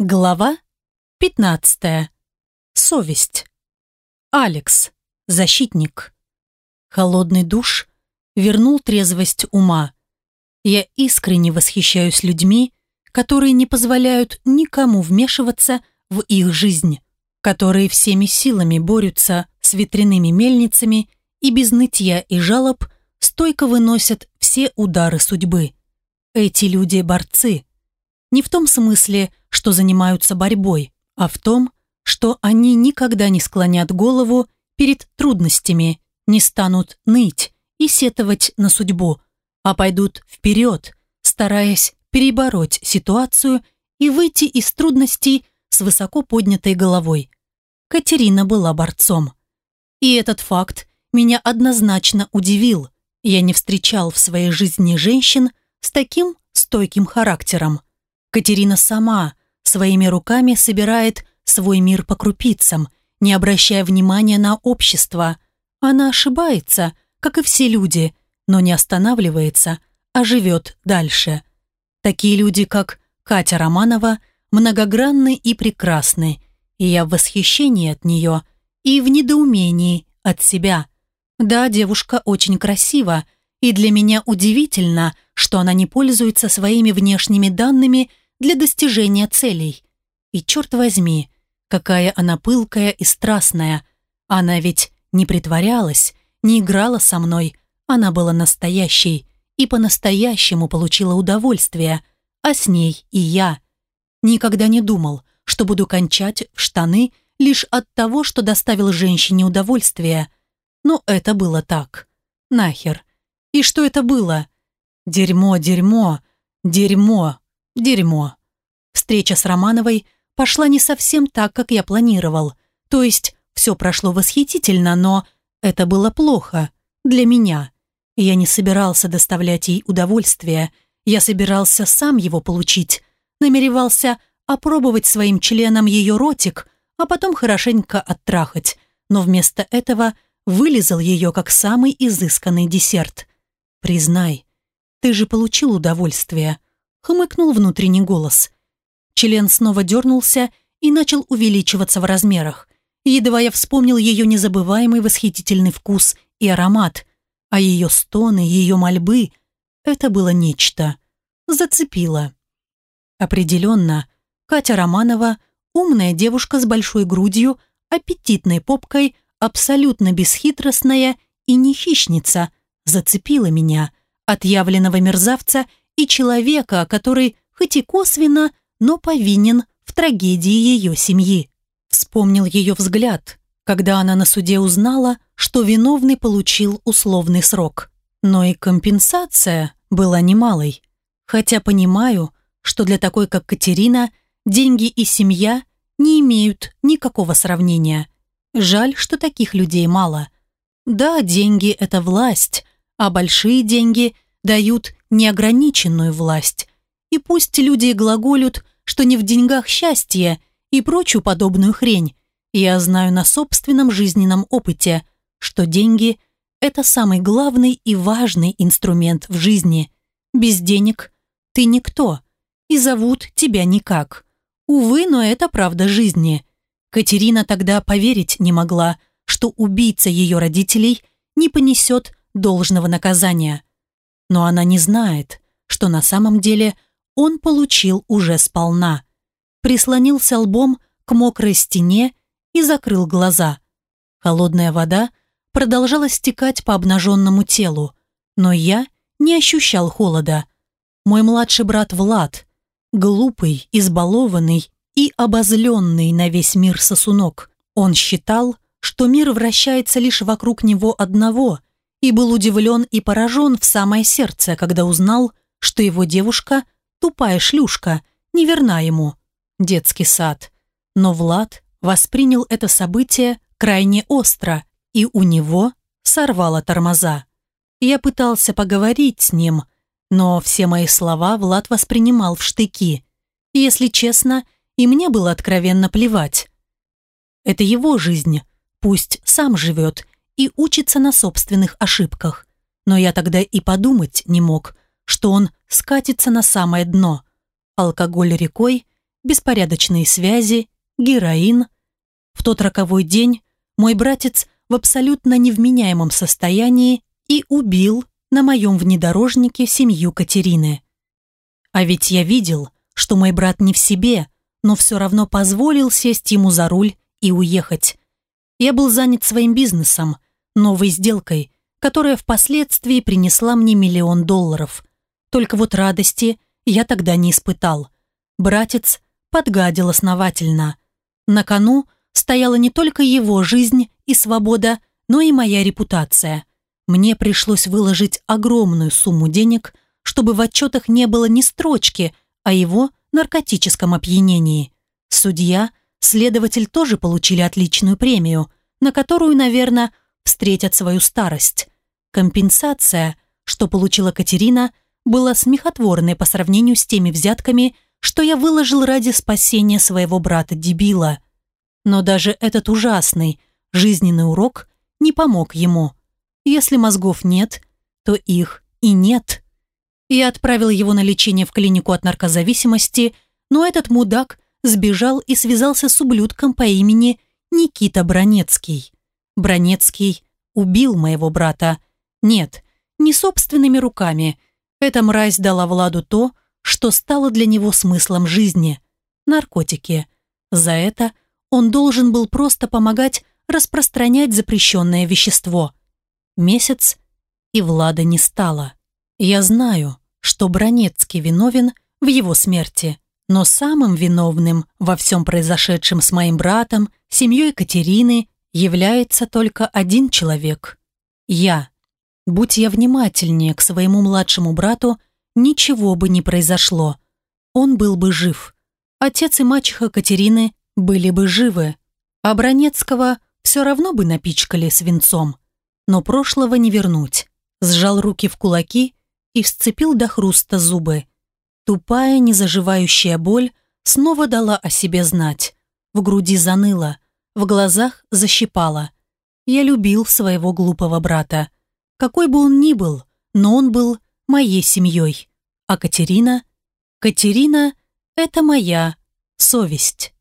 Глава 15. Совесть. Алекс. Защитник. Холодный душ вернул трезвость ума. Я искренне восхищаюсь людьми, которые не позволяют никому вмешиваться в их жизнь, которые всеми силами борются с ветряными мельницами и без нытья и жалоб стойко выносят все удары судьбы. Эти люди – борцы. Не в том смысле, что занимаются борьбой, а в том, что они никогда не склонят голову перед трудностями, не станут ныть и сетовать на судьбу, а пойдут вперед, стараясь перебороть ситуацию и выйти из трудностей с высоко поднятой головой. Катерина была борцом. И этот факт меня однозначно удивил. Я не встречал в своей жизни женщин с таким стойким характером. Катерина сама своими руками собирает свой мир по крупицам, не обращая внимания на общество. Она ошибается, как и все люди, но не останавливается, а живет дальше. Такие люди, как Катя Романова, многогранны и прекрасны, и я в восхищении от нее и в недоумении от себя. Да, девушка очень красива, и для меня удивительно, что она не пользуется своими внешними данными – для достижения целей. И черт возьми, какая она пылкая и страстная. Она ведь не притворялась, не играла со мной, она была настоящей и по-настоящему получила удовольствие, а с ней и я. Никогда не думал, что буду кончать в штаны лишь от того, что доставил женщине удовольствие. Но это было так. Нахер. И что это было? Дерьмо, дерьмо, дерьмо. Дерьмо. Встреча с Романовой пошла не совсем так, как я планировал. То есть все прошло восхитительно, но это было плохо для меня. Я не собирался доставлять ей удовольствие. Я собирался сам его получить. Намеревался опробовать своим членом ее ротик, а потом хорошенько оттрахать. Но вместо этого вылезал ее как самый изысканный десерт. «Признай, ты же получил удовольствие», хмыкнул внутренний голос. Член снова дернулся и начал увеличиваться в размерах. Едва я вспомнил ее незабываемый восхитительный вкус и аромат, а ее стоны, ее мольбы — это было нечто. Зацепило. Определенно, Катя Романова — умная девушка с большой грудью, аппетитной попкой, абсолютно бесхитростная и не хищница, зацепила меня, отъявленного мерзавца — и человека, который, хоть и косвенно, но повинен в трагедии ее семьи. Вспомнил ее взгляд, когда она на суде узнала, что виновный получил условный срок. Но и компенсация была немалой. Хотя понимаю, что для такой, как Катерина, деньги и семья не имеют никакого сравнения. Жаль, что таких людей мало. Да, деньги – это власть, а большие деньги дают неограниченную власть. И пусть люди глаголют, что не в деньгах счастье и прочую подобную хрень, я знаю на собственном жизненном опыте, что деньги – это самый главный и важный инструмент в жизни. Без денег ты никто, и зовут тебя никак. Увы, но это правда жизни. Катерина тогда поверить не могла, что убийца ее родителей не понесет должного наказания но она не знает, что на самом деле он получил уже сполна. Прислонился лбом к мокрой стене и закрыл глаза. Холодная вода продолжала стекать по обнаженному телу, но я не ощущал холода. Мой младший брат Влад, глупый, избалованный и обозленный на весь мир сосунок, он считал, что мир вращается лишь вокруг него одного – и был удивлен и поражен в самое сердце, когда узнал, что его девушка – тупая шлюшка, неверна ему. Детский сад. Но Влад воспринял это событие крайне остро, и у него сорвало тормоза. Я пытался поговорить с ним, но все мои слова Влад воспринимал в штыки. Если честно, и мне было откровенно плевать. Это его жизнь, пусть сам живет и учится на собственных ошибках. Но я тогда и подумать не мог, что он скатится на самое дно. Алкоголь рекой, беспорядочные связи, героин. В тот роковой день мой братец в абсолютно невменяемом состоянии и убил на моем внедорожнике семью Катерины. А ведь я видел, что мой брат не в себе, но все равно позволил сесть ему за руль и уехать. Я был занят своим бизнесом, новой сделкой, которая впоследствии принесла мне миллион долларов. Только вот радости я тогда не испытал. Братец подгадил основательно. На кону стояла не только его жизнь и свобода, но и моя репутация. Мне пришлось выложить огромную сумму денег, чтобы в отчетах не было ни строчки о его наркотическом опьянении. Судья, следователь тоже получили отличную премию, на которую, наверное, встретят свою старость. Компенсация, что получила Катерина, была смехотворной по сравнению с теми взятками, что я выложил ради спасения своего брата-дебила. Но даже этот ужасный, жизненный урок не помог ему. Если мозгов нет, то их и нет. Я отправил его на лечение в клинику от наркозависимости, но этот мудак сбежал и связался с ублюдком по имени Никита Бронецкий. Бронецкий убил моего брата. Нет, не собственными руками. Эта мразь дала Владу то, что стало для него смыслом жизни – наркотики. За это он должен был просто помогать распространять запрещенное вещество. Месяц, и Влада не стало. Я знаю, что Бронецкий виновен в его смерти, но самым виновным во всем произошедшем с моим братом, семьей Катерины, является только один человек – я. Будь я внимательнее к своему младшему брату, ничего бы не произошло. Он был бы жив. Отец и мачеха Катерины были бы живы, а Бронецкого все равно бы напичкали свинцом. Но прошлого не вернуть. Сжал руки в кулаки и сцепил до хруста зубы. Тупая, незаживающая боль снова дала о себе знать. В груди заныло, в глазах защипало. Я любил своего глупого брата. Какой бы он ни был, но он был моей семьей. А Катерина? Катерина – это моя совесть.